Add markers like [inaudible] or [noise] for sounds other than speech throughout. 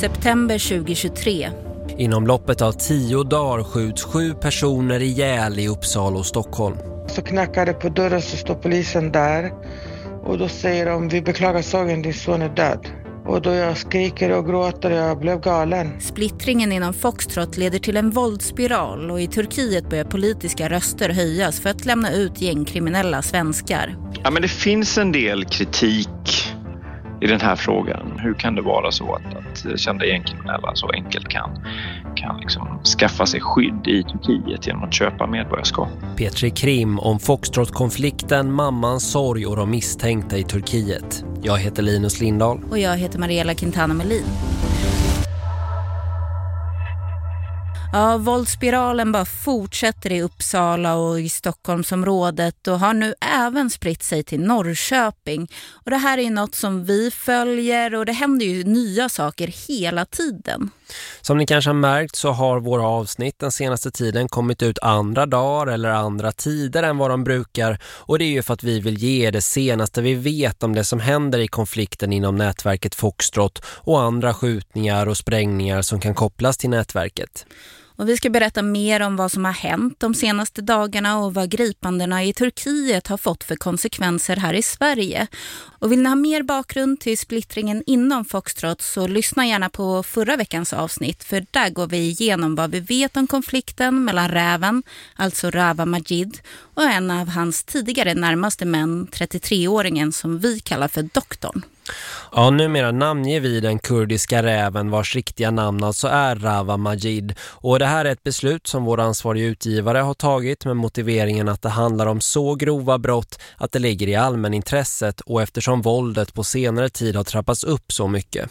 September 2023. Inom loppet av tio dagar skjuts sju personer ihjäl i Uppsala och Stockholm. Så knackar det på dörren så står polisen där. Och då säger de, vi beklagar sorgen, din son är död. Och då jag skriker och gråter, jag blev galen. Splittringen inom Foxtrot leder till en våldsspiral och i Turkiet börjar politiska röster höjas för att lämna ut gängkriminella svenskar. Ja, men det finns en del kritik i den här frågan. Hur kan det vara så att, att kända gängkriminella så enkelt kan, kan liksom skaffa sig skydd i Turkiet genom att köpa medborgarskap? Petri Krim om Foxtrot-konflikten, mammans sorg och de misstänkta i Turkiet. Jag heter Linus Lindahl. Och jag heter Mariella Quintana Melin. Ja, våldsspiralen bara fortsätter i Uppsala och i Stockholmsområdet och har nu även spritt sig till Norrköping. Och det här är något som vi följer och det händer ju nya saker hela tiden. Som ni kanske har märkt så har våra avsnitt den senaste tiden kommit ut andra dagar eller andra tider än vad de brukar och det är ju för att vi vill ge det senaste vi vet om det som händer i konflikten inom nätverket Foxtrot och andra skjutningar och sprängningar som kan kopplas till nätverket. Och vi ska berätta mer om vad som har hänt de senaste dagarna och vad gripandena i Turkiet har fått för konsekvenser här i Sverige. Och vill ni ha mer bakgrund till splittringen inom Foxtrot så lyssna gärna på förra veckans avsnitt för där går vi igenom vad vi vet om konflikten mellan räven, alltså Rava Majid, och en av hans tidigare närmaste män, 33-åringen som vi kallar för doktorn. Ja, numera namnger vi den kurdiska räven vars riktiga namn alltså är Rava Majid. Och det här är ett beslut som vår ansvariga utgivare har tagit med motiveringen att det handlar om så grova brott att det ligger i allmänintresset och eftersom våldet på senare tid har trappats upp så mycket.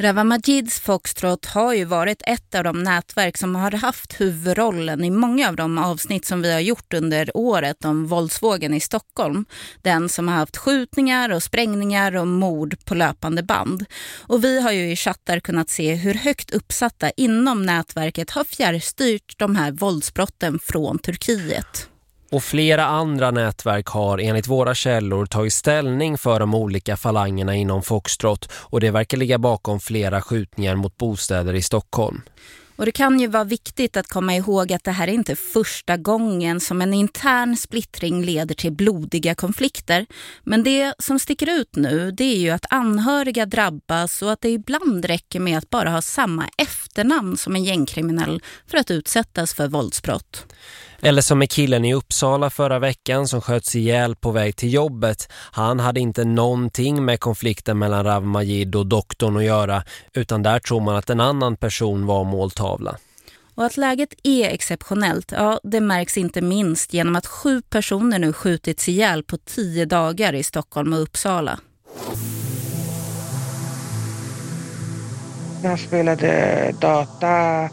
Rava Majids Foxtrot har ju varit ett av de nätverk som har haft huvudrollen i många av de avsnitt som vi har gjort under året om våldsvågen i Stockholm. Den som har haft skjutningar och sprängningar och mord på löpande band. Och vi har ju i chattar kunnat se hur högt uppsatta inom nätverket har fjärrstyrt de här våldsbrotten från Turkiet. Och flera andra nätverk har enligt våra källor tagit ställning för de olika falangerna inom Foxtrot och det verkar ligga bakom flera skjutningar mot bostäder i Stockholm. Och det kan ju vara viktigt att komma ihåg att det här är inte första gången som en intern splittring leder till blodiga konflikter. Men det som sticker ut nu det är ju att anhöriga drabbas och att det ibland räcker med att bara ha samma efternamn som en gängkriminell för att utsättas för våldsbrott. Eller som med killen i Uppsala förra veckan som sköts ihjäl på väg till jobbet. Han hade inte någonting med konflikten mellan Rav Majid och doktorn att göra utan där tror man att en annan person var måltavla. Och att läget är exceptionellt, ja det märks inte minst genom att sju personer nu skjutits ihjäl på tio dagar i Stockholm och Uppsala. Jag spelade data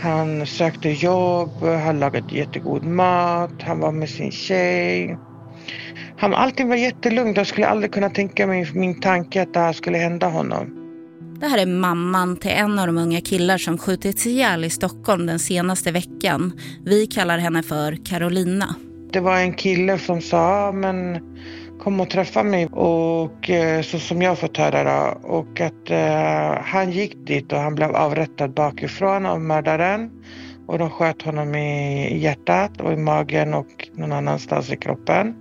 han sökte jobb, han lagade jättegod mat, han var med sin tjej. Han, allting var jättelugnt. Jag skulle aldrig kunna tänka mig min tanke att det här skulle hända honom. Det här är mamman till en av de unga killar som skjutits ihjäl i Stockholm den senaste veckan. Vi kallar henne för Carolina. Det var en kille som sa, men kom och träffade mig och eh, så som jag fått höra då, och att eh, han gick dit och han blev avrättad bakifrån av mördaren och de sköt honom i hjärtat och i magen och någon annanstans i kroppen.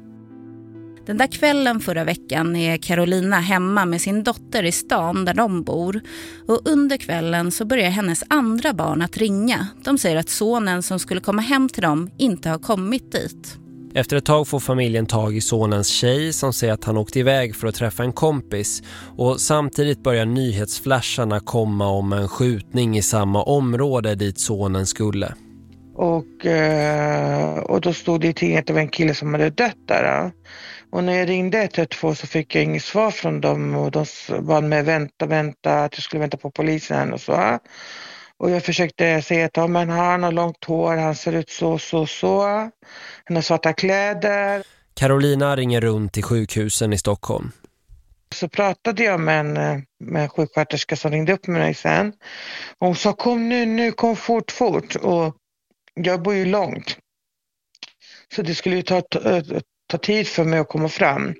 Den där kvällen förra veckan är Carolina hemma med sin dotter i stan där de bor. Och under kvällen så börjar hennes andra barn att ringa. De säger att sonen som skulle komma hem till dem inte har kommit dit. Efter ett tag får familjen tag i sonens tjej som säger att han åkte iväg för att träffa en kompis. Och samtidigt börjar nyhetsflasharna komma om en skjutning i samma område dit sonen skulle. Och, eh, och då stod det i tidningen att det var en kille som hade dött där. Och när jag ringde 112 så fick jag inget svar från dem och de bad mig vänta, vänta, att jag skulle vänta på polisen och så. Och jag försökte säga att ja, men han har långt hår, han ser ut så, så, så. Han har svarta kläder. Carolina ringer runt till sjukhusen i Stockholm. Så pratade jag med en, med en sjuksköterska som ringde upp mig sen. Och hon sa kom nu, nu, kom fort, fort. Och jag bor ju långt. Så det skulle ju ta, ta, ta tid för mig att komma fram.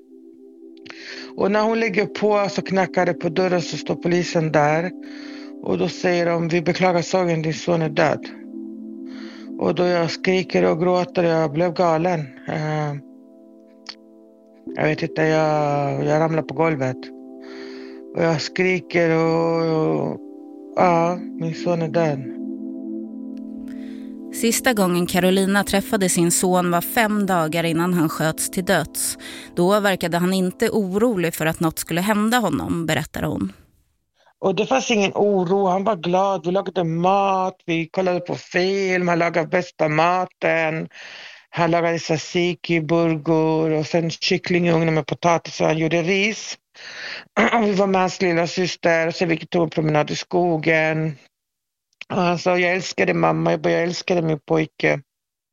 Och när hon lägger på så knackar det på dörren så står polisen där. Och då säger de, vi beklagar sorgen, din son är död. Och då jag skriker och gråter, jag blev galen. Eh, jag vet inte, jag, jag ramlar på golvet. Och jag skriker och, och ja, min son är död. Sista gången Carolina träffade sin son var fem dagar innan han sköts till döds. Då verkade han inte orolig för att något skulle hända honom, berättar hon. Och det fanns ingen oro, han var glad. Vi lagade mat, vi kollade på film, han lagade bästa maten. Han lagade tzatziki, burgor och sen kyckling i ugnen med potatis och han gjorde ris. [clears throat] Vi var med hans lilla syster och sen vi tog en promenad i skogen. Och han sa, jag älskade mamma, jag älskade min pojke.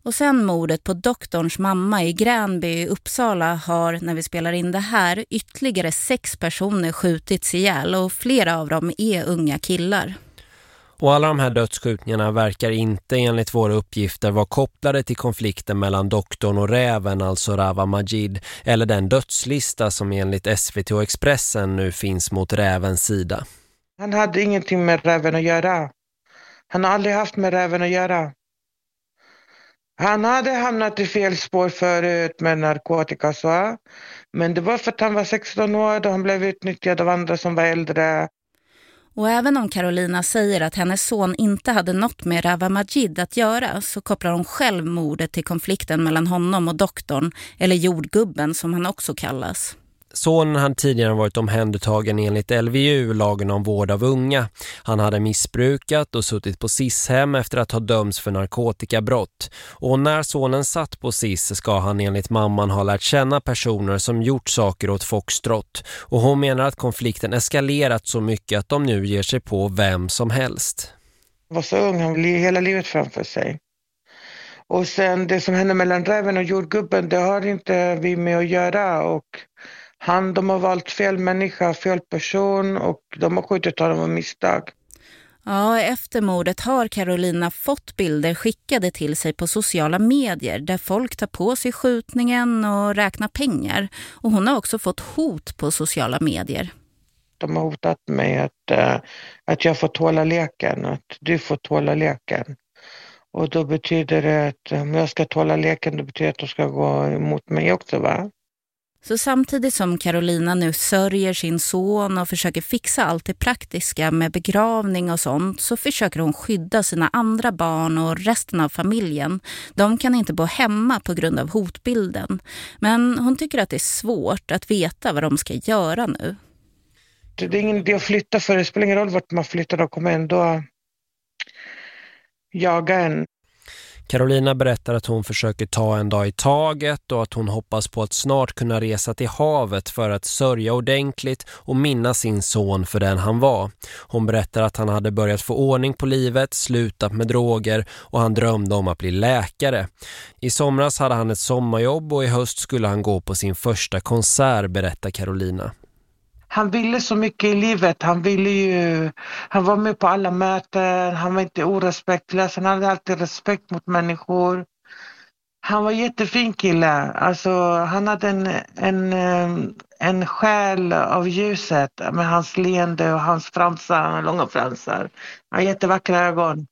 Och sen mordet på doktorns mamma i Gränby i Uppsala har, när vi spelar in det här, ytterligare sex personer skjutits ihjäl och flera av dem är unga killar. Och alla de här dödsskjutningarna verkar inte enligt våra uppgifter vara kopplade till konflikten mellan doktorn och räven, alltså Rava Majid, eller den dödslista som enligt SVT och Expressen nu finns mot rävens sida. Han hade ingenting med räven att göra. Han har aldrig haft med räven att göra. Han hade hamnat i fel spår förut med narkotika så. Men det var för att han var 16 år och han blev utnyttjad av andra som var äldre. Och även om Carolina säger att hennes son inte hade något med Rava Majid att göra så kopplar hon själv mordet till konflikten mellan honom och doktorn, eller jordgubben som han också kallas. Sonen hade tidigare varit omhändertagen enligt LVU, lagen om vård av unga. Han hade missbrukat och suttit på SIS-hem efter att ha dömts för narkotikabrott. Och när sonen satt på SIS ska han enligt mamman ha lärt känna personer som gjort saker åt Foxtrott. Och hon menar att konflikten eskalerat så mycket att de nu ger sig på vem som helst. Han var så ung, han hade hela livet framför sig. Och sen det som hände mellan räven och jordgubben, det har inte vi med att göra och han, de har valt fel människa, fel person och de har skjutit honom av misstag. Ja, efter mordet har Carolina fått bilder skickade till sig på sociala medier där folk tar på sig skjutningen och räknar pengar. Och hon har också fått hot på sociala medier. De har hotat mig att, uh, att jag får tåla leken, att du får tåla leken. Och då betyder det att om jag ska tåla leken, då betyder det att de ska gå emot mig också va? Så samtidigt som Carolina nu sörjer sin son och försöker fixa allt det praktiska med begravning och sånt så försöker hon skydda sina andra barn och resten av familjen. De kan inte bo hemma på grund av hotbilden. Men hon tycker att det är svårt att veta vad de ska göra nu. Det är ingen idé att flytta för det spelar ingen roll vart man flyttar, de kommer ändå jaga en. Carolina berättar att hon försöker ta en dag i taget och att hon hoppas på att snart kunna resa till havet för att sörja ordentligt och minnas sin son för den han var. Hon berättar att han hade börjat få ordning på livet, slutat med droger och han drömde om att bli läkare. I somras hade han ett sommarjobb och i höst skulle han gå på sin första konsert, berättar Carolina han ville så mycket i livet. Han ville ju, han var med på alla möten, han var inte orespektlös, han hade alltid respekt mot människor. Han var jättefin kille, alltså han hade en, en, en själ av ljuset med hans leende och hans fransar, långa fransar. Han har jättevackra ögon.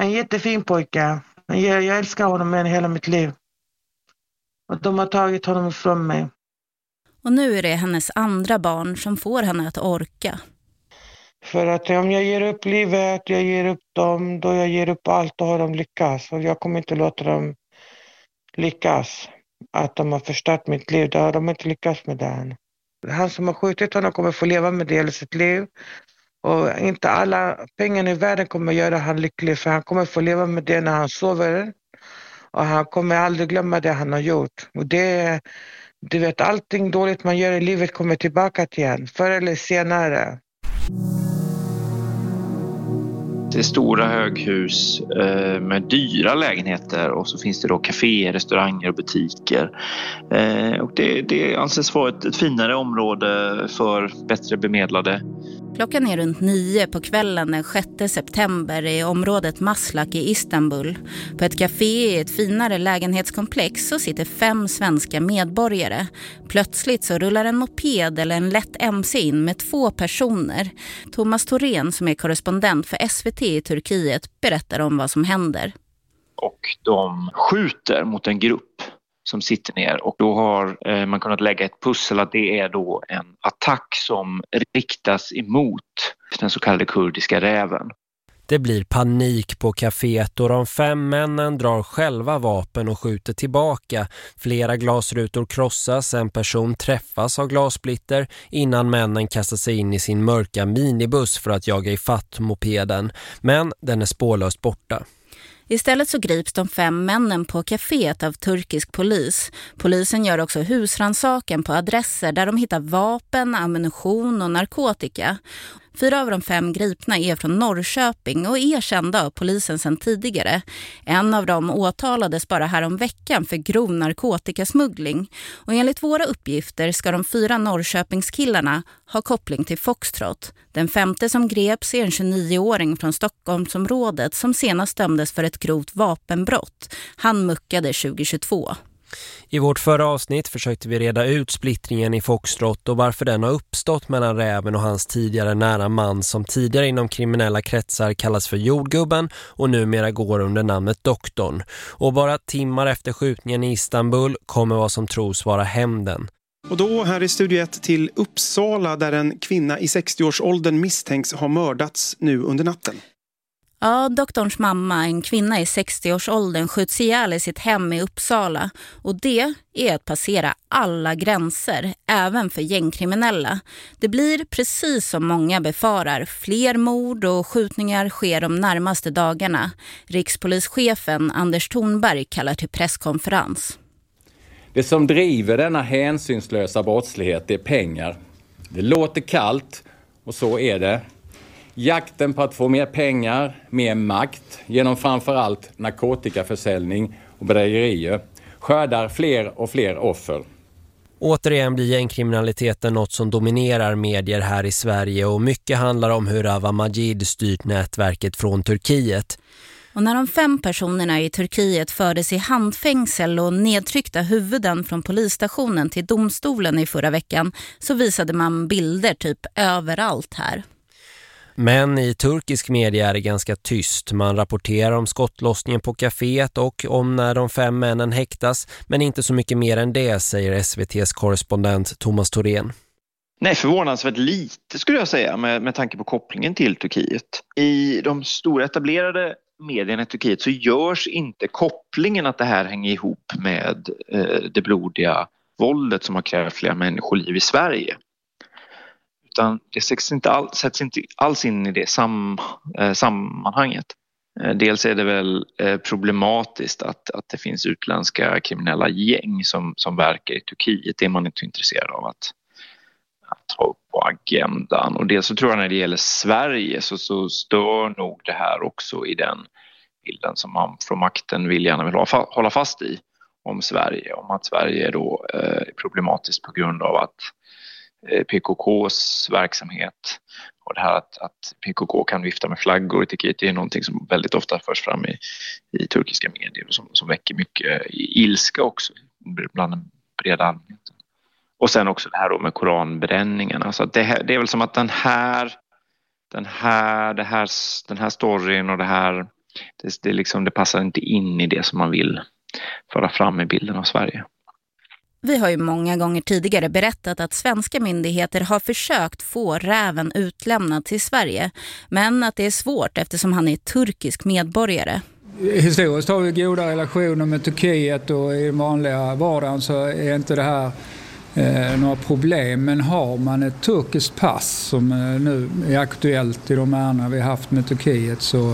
En jättefin pojke. Jag, jag älskar honom med hela mitt liv. Och de har tagit honom ifrån mig. Och nu är det hennes andra barn som får henne att orka. För att om jag ger upp livet, jag ger upp dem, då jag ger upp allt, då har de lyckats. Och jag kommer inte låta dem lyckas. Att de har förstört mitt liv, då har de inte lyckats med det än. Han som har skjutit honom kommer få leva med det hela sitt liv. Och inte alla pengar i världen kommer göra han lycklig, för han kommer få leva med det när han sover. Och han kommer aldrig glömma det han har gjort. Och det du vet, allting dåligt man gör i livet kommer tillbaka till en, förr eller senare. Det är stora höghus eh, med dyra lägenheter och så finns det då kaféer, restauranger och butiker. Eh, och det, det anses vara ett, ett finare område för bättre bemedlade. Klockan är runt nio på kvällen den 6 september i området Maslak i Istanbul. På ett café i ett finare lägenhetskomplex så sitter fem svenska medborgare. Plötsligt så rullar en moped eller en lätt MC in med två personer. Thomas Thorén som är korrespondent för SVT i Turkiet berättar om vad som händer. Och de skjuter mot en grupp som sitter ner och då har eh, man kunnat lägga ett pussel att det är då en attack som riktas emot den så kallade kurdiska räven. Det blir panik på kaféet och de fem männen drar själva vapen och skjuter tillbaka. Flera glasrutor krossas, en person träffas av glassplitter innan männen kastar sig in i sin mörka minibuss för att jaga i fatt mopeden. Men den är spårlöst borta. Istället så grips de fem männen på kaféet av turkisk polis. Polisen gör också husransaken på adresser där de hittar vapen, ammunition och narkotika. Fyra av de fem gripna är från Norrköping och är kända av polisen sedan tidigare. En av dem åtalades bara häromveckan veckan för grov narkotikasmuggling. Och enligt våra uppgifter ska de fyra Norrköpingskillarna ha koppling till Foxtrot. Den femte som greps är en 29-åring från Stockholmsområdet som senast dömdes för ett grovt vapenbrott. Han muckade 2022. I vårt förra avsnitt försökte vi reda ut splittringen i Foxtrot och varför den har uppstått mellan räven och hans tidigare nära man som tidigare inom kriminella kretsar kallas för jordgubben och numera går under namnet doktorn. Och bara timmar efter skjutningen i Istanbul kommer vad som tros vara hämnden. Och då här i Studio 1 till Uppsala där en kvinna i 60-årsåldern misstänks ha mördats nu under natten. Ja, doktorns mamma, en kvinna i 60-årsåldern, skjuts ihjäl i sitt hem i Uppsala. Och det är att passera alla gränser, även för gängkriminella. Det blir precis som många befarar. Fler mord och skjutningar sker de närmaste dagarna. Rikspolischefen Anders Thornberg kallar till presskonferens. Det som driver denna hänsynslösa brottslighet är pengar. Det låter kallt och så är det. Jakten på att få mer pengar, mer makt genom framförallt narkotikaförsäljning och bedrägerier skördar fler och fler offer. Återigen blir gängkriminaliteten något som dominerar medier här i Sverige och mycket handlar om hur Ava Majid styrt nätverket från Turkiet. Och när de fem personerna i Turkiet fördes i handfängsel och nedtryckta huvuden från polisstationen till domstolen i förra veckan så visade man bilder typ överallt här. Men i turkisk media är det ganska tyst. Man rapporterar om skottlossningen på kaféet och om när de fem männen häktas. Men inte så mycket mer än det, säger SVTs korrespondent Thomas Thorén. Nej, förvånansvärt lite skulle jag säga med, med tanke på kopplingen till Turkiet. I de stora etablerade medierna i Turkiet så görs inte kopplingen att det här hänger ihop med eh, det blodiga våldet som har krävt flera människoliv i Sverige utan det sätts inte, all, sätts inte alls in i det sam, eh, sammanhanget. Eh, dels är det väl eh, problematiskt att, att det finns utländska kriminella gäng som, som verkar i Turkiet. Det är man inte intresserad av att, att ta upp på agendan. Och dels så tror jag när det gäller Sverige så, så stör nog det här också i den bilden som man från makten vill gärna vill hålla fast i om Sverige. Om att Sverige är då eh, är problematiskt på grund av att Eh, Eh, PKKs verksamhet och det här att, att, PKK kan vifta med flaggor i Turkiet är någonting som väldigt ofta förs fram i, i turkiska medier och som, som väcker mycket eh, ilska också bland den breda allmänheten. Och sen också det här då med koranbränningarna. Så det, här, det är väl som att den här, den här, det här, den här storyn och det här, det, det, liksom, det passar inte in i det som man vill föra fram i bilden av Sverige. Vi har ju många gånger tidigare berättat att svenska myndigheter har försökt få räven utlämnad till Sverige. Men att det är svårt eftersom han är turkisk medborgare. Historiskt har vi goda relationer med Turkiet och i vanliga vardagen så är inte det här eh, några problem. Men har man ett turkiskt pass som eh, nu är aktuellt i de ärenden vi haft med Turkiet så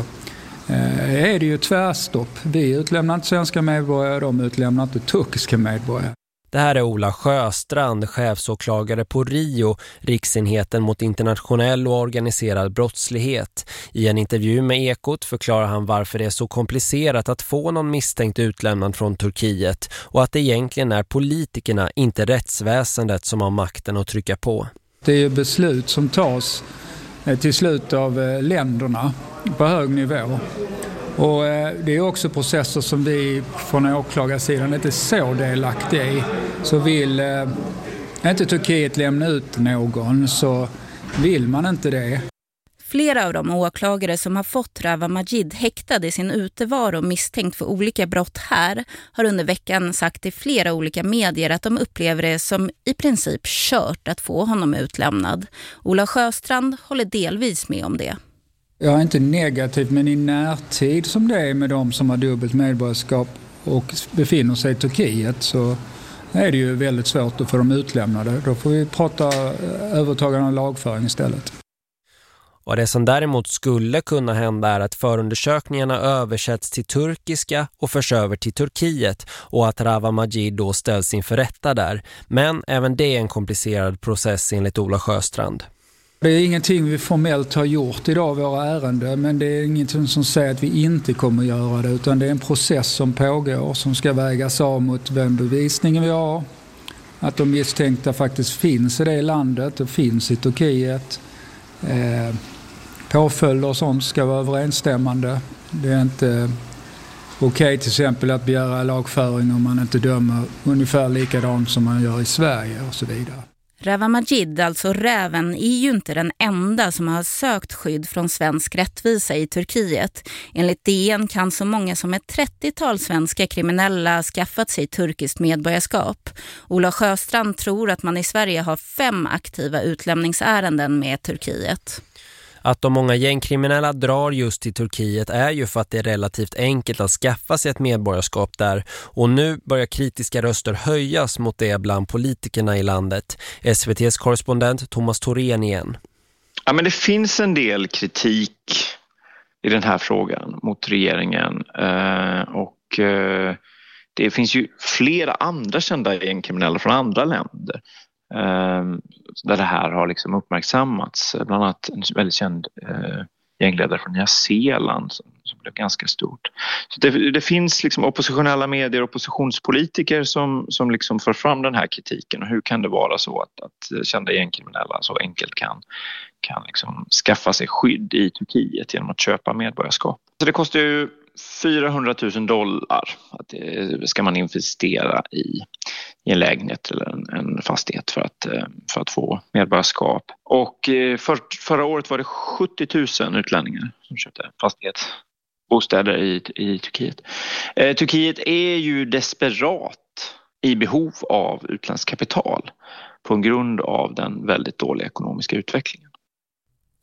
eh, är det ju tvärstopp. Vi utlämnar inte svenska medborgare, de utlämnar inte turkiska medborgare. Det här är Ola Sjöstrand, chefsåklagare på RIO, Riksenheten mot internationell och organiserad brottslighet. I en intervju med Ekot förklarar han varför det är så komplicerat att få någon misstänkt utlämnad från Turkiet och att det egentligen är politikerna, inte rättsväsendet, som har makten att trycka på. Det är beslut som tas eh, till slut av eh, länderna på hög nivå. Och eh, det är också processer som vi från åklagarsidan inte är så delaktiga i. Så vill eh, inte Turkiet lämna ut någon så vill man inte det. Flera av de åklagare som har fått Rava Majid häktad i sin utevaro misstänkt för olika brott här har under veckan sagt till flera olika medier att de upplever det som i princip kört att få honom utlämnad. Ola Sjöstrand håller delvis med om det. Jag är inte negativ men i närtid som det är med de som har dubbelt medborgarskap och befinner sig i Turkiet så är det ju väldigt svårt att få dem utlämnade. Då får vi prata eh, övertagande av lagföring istället. Och det som däremot skulle kunna hända är att förundersökningarna översätts till turkiska och förs över till Turkiet och att Rava Majid då ställs inför rätta där. Men även det är en komplicerad process enligt Ola Sjöstrand. Det är ingenting vi formellt har gjort idag, våra ärenden, men det är ingenting som säger att vi inte kommer att göra det, utan det är en process som pågår som ska vägas av mot den bevisningen vi har. Att de misstänkta faktiskt finns i det landet och finns i Turkiet. Eh, påföljder och sånt ska vara överensstämmande. Det är inte okej okay, till exempel att begära lagföring om man inte dömer ungefär likadant som man gör i Sverige och så vidare. Rava Majid, alltså räven, är ju inte den enda som har sökt skydd från svensk rättvisa i Turkiet. Enligt DN kan så många som ett 30-tal svenska kriminella skaffat sig turkiskt medborgarskap. Ola Sjöstrand tror att man i Sverige har fem aktiva utlämningsärenden med Turkiet. Att de många gängkriminella drar just till Turkiet är ju för att det är relativt enkelt att skaffa sig ett medborgarskap där. Och nu börjar kritiska röster höjas mot det bland politikerna i landet. SVTs korrespondent Thomas Thorén igen. Ja, men det finns en del kritik i den här frågan mot regeringen eh, och eh, det finns ju flera andra kända gängkriminella från andra länder Ehm, där det här har liksom uppmärksammats. Bland annat en väldigt känd eh, gängledare från Nya Zeeland som, som blev ganska stort. Så det, det, finns liksom oppositionella medier och oppositionspolitiker som, som liksom för fram den här kritiken. Och hur kan det vara så att, att kända gängkriminella så enkelt kan, kan liksom skaffa sig skydd i Turkiet genom att köpa medborgarskap? Så det kostar ju 400 000 dollar att det ska man investera i, i en lägenhet eller en, en fastighet för att, eh, för att få medborgarskap. Och eh, för, förra året var det 70 000 utlänningar som köpte fastighet bostäder i, i Turkiet. Eh, Turkiet är ju desperat i behov av utländskt kapital på grund av den väldigt dåliga ekonomiska utvecklingen.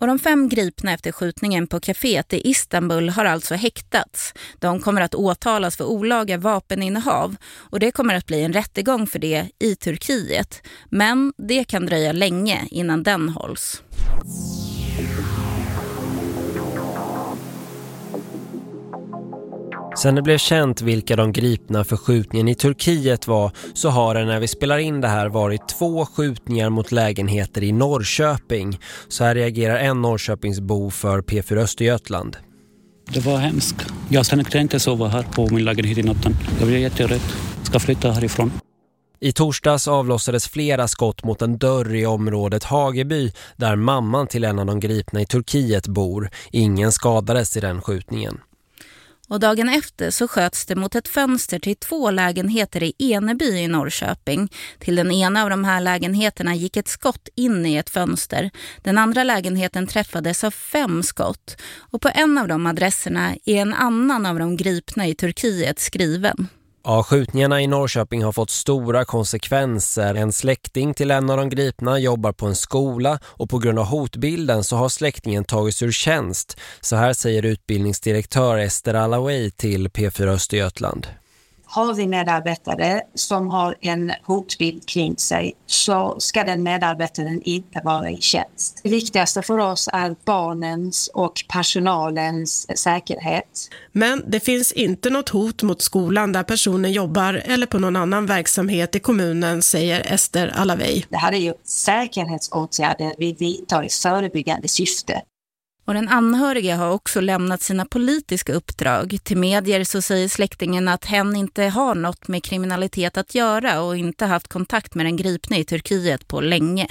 Och de fem gripna efter skjutningen på kaféet i Istanbul har alltså häktats. De kommer att åtalas för olaga vapeninnehav och det kommer att bli en rättegång för det i Turkiet. Men det kan dröja länge innan den hålls. Sen det blev känt vilka de gripna för skjutningen i Turkiet var så har det när vi spelar in det här varit två skjutningar mot lägenheter i Norrköping. Så här reagerar en Norrköpingsbo för P4 Östergötland. Det var hemskt. Jag tänkte inte sova här på min lägenhet i natten. Jag blev jätterädd. Ska flytta härifrån. I torsdags avlossades flera skott mot en dörr i området Hageby där mamman till en av de gripna i Turkiet bor. Ingen skadades i den skjutningen. Och dagen efter så sköts det mot ett fönster till två lägenheter i Eneby i Norrköping. Till den ena av de här lägenheterna gick ett skott in i ett fönster. Den andra lägenheten träffades av fem skott. Och på en av de adresserna är en annan av de gripna i Turkiet skriven. Ja, skjutningarna i Norrköping har fått stora konsekvenser. En släkting till en av de gripna jobbar på en skola och på grund av hotbilden så har släktingen tagits ur tjänst. Så här säger utbildningsdirektör Ester Allaway till P4 Östergötland har vi medarbetare som har en hotbild kring sig så ska den medarbetaren inte vara i tjänst. Det viktigaste för oss är barnens och personalens säkerhet. Men det finns inte något hot mot skolan där personen jobbar eller på någon annan verksamhet i kommunen, säger Ester Alavej. Det här är ju säkerhetsåtgärder vi vidtar i förebyggande syfte. Och den anhöriga har också lämnat sina politiska uppdrag. Till medier så säger släktingen att hen inte har något med kriminalitet att göra och inte haft kontakt med den gripne i Turkiet på länge.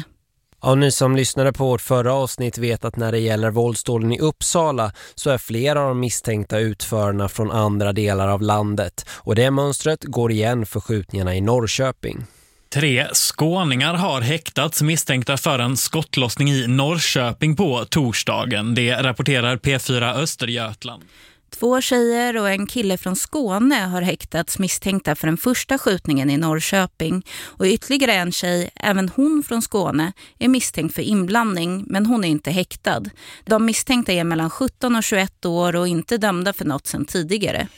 Ja, ni som lyssnade på vårt förra avsnitt vet att när det gäller våldsdåden i Uppsala så är flera av de misstänkta utförarna från andra delar av landet. Och det mönstret går igen för skjutningarna i Norrköping. Tre skåningar har häktats misstänkta för en skottlossning i Norrköping på torsdagen. Det rapporterar P4 Östergötland. Två tjejer och en kille från Skåne har häktats misstänkta för den första skjutningen i Norrköping. Och ytterligare en tjej, även hon från Skåne, är misstänkt för inblandning men hon är inte häktad. De misstänkta är mellan 17 och 21 år och inte dömda för något sedan tidigare.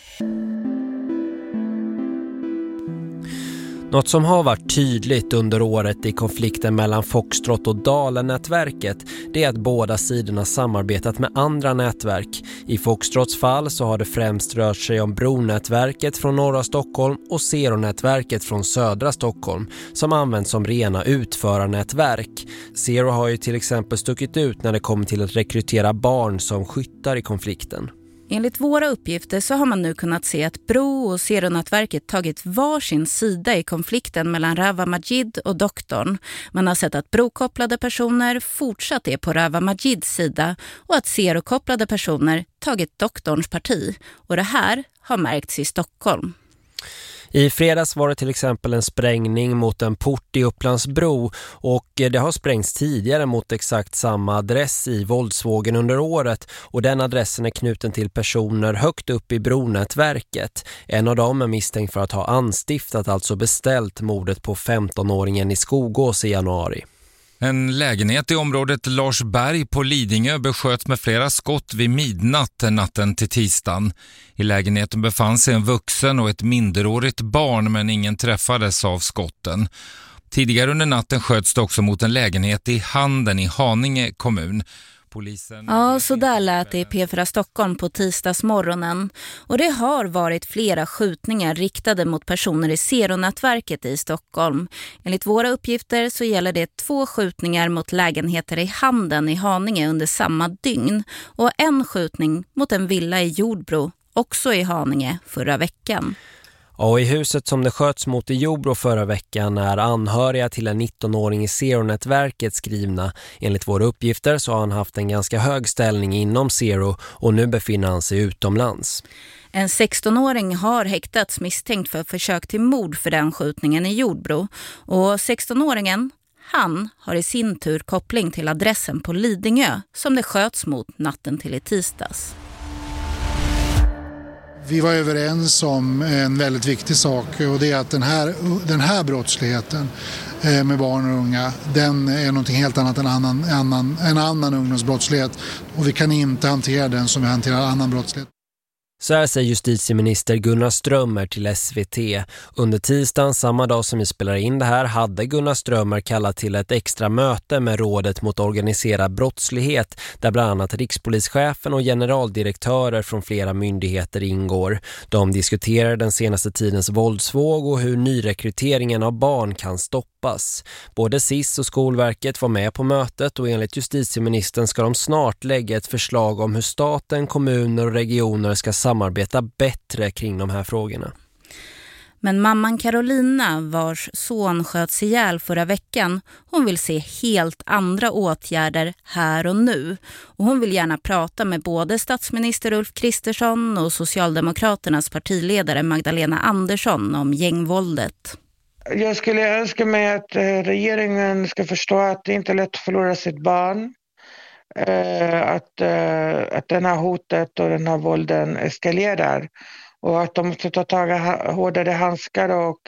Något som har varit tydligt under året i konflikten mellan Foxtrot och Dalen-nätverket är att båda sidorna samarbetat med andra nätverk. I Foxtrots fall så har det främst rört sig om Bronätverket från norra Stockholm och Zero-nätverket från södra Stockholm som används som rena utförarnätverk. Zero har ju till exempel stuckit ut när det kommer till att rekrytera barn som skyttar i konflikten. Enligt våra uppgifter så har man nu kunnat se att Bro och Seronätverket tagit varsin sida i konflikten mellan Rava Majid och doktorn. Man har sett att Bro-kopplade personer fortsatt är på Rava Majids sida och att Serokopplade personer tagit doktorns parti. Och det här har märkts i Stockholm. I fredags var det till exempel en sprängning mot en port i Upplandsbro och eh, det har sprängts tidigare mot exakt samma adress i våldsvågen under året och den adressen är knuten till personer högt upp i bronätverket. En av dem är misstänkt för att ha anstiftat, alltså beställt mordet på 15-åringen i Skogås i januari. En lägenhet i området Larsberg på Lidingö besköts med flera skott vid midnatt natten till tisdagen. I lägenheten befann sig en vuxen och ett minderårigt barn men ingen träffades av skotten. Tidigare under natten sköts det också mot en lägenhet i Handen i Haninge kommun. Polisen... Ja, så där lät det i P4 Stockholm på tisdagsmorgonen. Och det har varit flera skjutningar riktade mot personer i Seronätverket i Stockholm. Enligt våra uppgifter så gäller det två skjutningar mot lägenheter i Handen i Haninge under samma dygn. Och en skjutning mot en villa i Jordbro, också i Haninge, förra veckan. Och i huset som det sköts mot i Jobro förra veckan är anhöriga till en 19-åring i Zero-nätverket skrivna. Enligt våra uppgifter så har han haft en ganska hög ställning inom Zero och nu befinner han sig utomlands. En 16-åring har häktats misstänkt för försök till mord för den skjutningen i Jordbro. Och 16-åringen, han har i sin tur koppling till adressen på Lidingö som det sköts mot natten till i tisdags. Vi var överens om en väldigt viktig sak och det är att den här, den här brottsligheten eh, med barn och unga, den är någonting helt annat än annan, annan, en annan ungdomsbrottslighet och vi kan inte hantera den som vi hanterar annan brottslighet. Så här säger justitieminister Gunnar Strömmer till SVT. Under tisdagen, samma dag som vi spelar in det här, hade Gunnar Strömmer kallat till ett extra möte med rådet mot organiserad brottslighet där bland annat rikspolischefen och generaldirektörer från flera myndigheter ingår. De diskuterar den senaste tidens våldsvåg och hur nyrekryteringen av barn kan stoppas. Både SIS och Skolverket var med på mötet och enligt justitieministern ska de snart lägga ett förslag om hur staten, kommuner och regioner ska samarbeta bättre kring de här frågorna. Men mamman Carolina, vars son sköts ihjäl förra veckan, hon vill se helt andra åtgärder här och nu. Och hon vill gärna prata med både statsminister Ulf Kristersson och Socialdemokraternas partiledare Magdalena Andersson om gängvåldet. Jag skulle önska mig att eh, regeringen ska förstå att det inte är lätt att förlora sitt barn. Eh, att, eh, att det här hotet och den här vålden eskalerar och att de måste ta tag i hårdare handskar och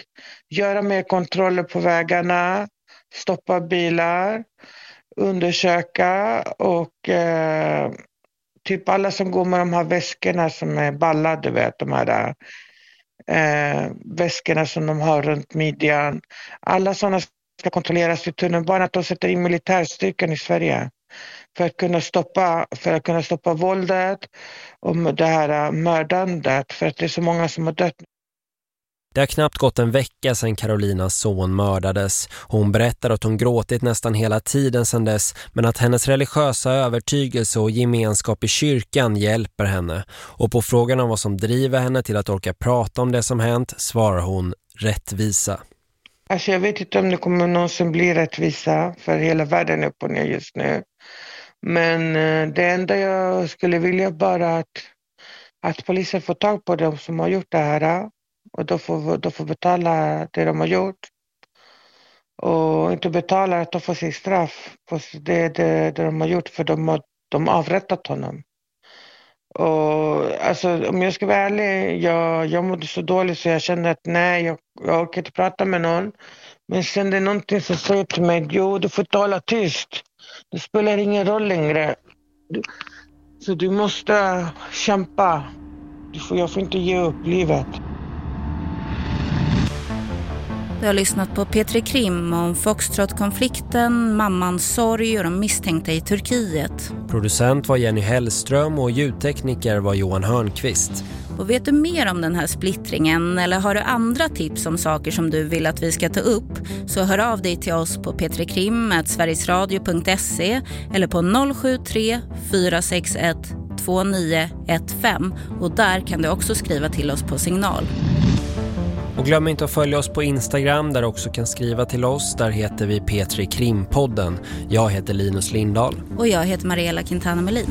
göra mer kontroller på vägarna, stoppa bilar, undersöka och eh, typ alla som går med de här väskorna som är balla, du vet, de här eh, väskorna som de har runt midjan. Alla sådana ska kontrolleras i tunnelbanan, att de sätter in militärstyrkan i Sverige för att kunna stoppa, för att kunna stoppa våldet och det här äh, mördandet för att det är så många som har dött. Det har knappt gått en vecka sedan Carolinas son mördades. Hon berättar att hon gråtit nästan hela tiden sedan dess men att hennes religiösa övertygelse och gemenskap i kyrkan hjälper henne. Och på frågan om vad som driver henne till att orka prata om det som hänt svarar hon rättvisa. Alltså jag vet inte om det kommer någonsin bli rättvisa för hela världen är upp och ner just nu. Men eh, det enda jag skulle vilja bara att, att polisen får tag på dem som har gjort det här eh, och då får, då får betala det de har gjort. Och inte betala att de får sitt straff. Det det, det de har gjort för de har de avrättat honom. Och, alltså, om jag ska vara ärlig, jag, jag mådde så dåligt så jag kände att nej, jag, jag orkar inte prata med någon. Men sen det är någonting som säger till mig, jo du får tala tyst. Det spelar ingen roll längre. Du, så du måste kämpa. Du får, jag får inte ge upp livet. Du har lyssnat på Petri Krim om Foxtrot-konflikten, mammans sorg och de misstänkta i Turkiet. Producent var Jenny Hellström och ljudtekniker var Johan Hörnqvist. Och vet du mer om den här splittringen eller har du andra tips om saker som du vill att vi ska ta upp så hör av dig till oss på petrikrim.sverigesradio.se eller på 073 461 2915 och där kan du också skriva till oss på signal. Och glöm inte att följa oss på Instagram där du också kan skriva till oss. Där heter vi Petri Krimpodden. Jag heter Linus Lindahl. Och jag heter Mariella Quintana Melin.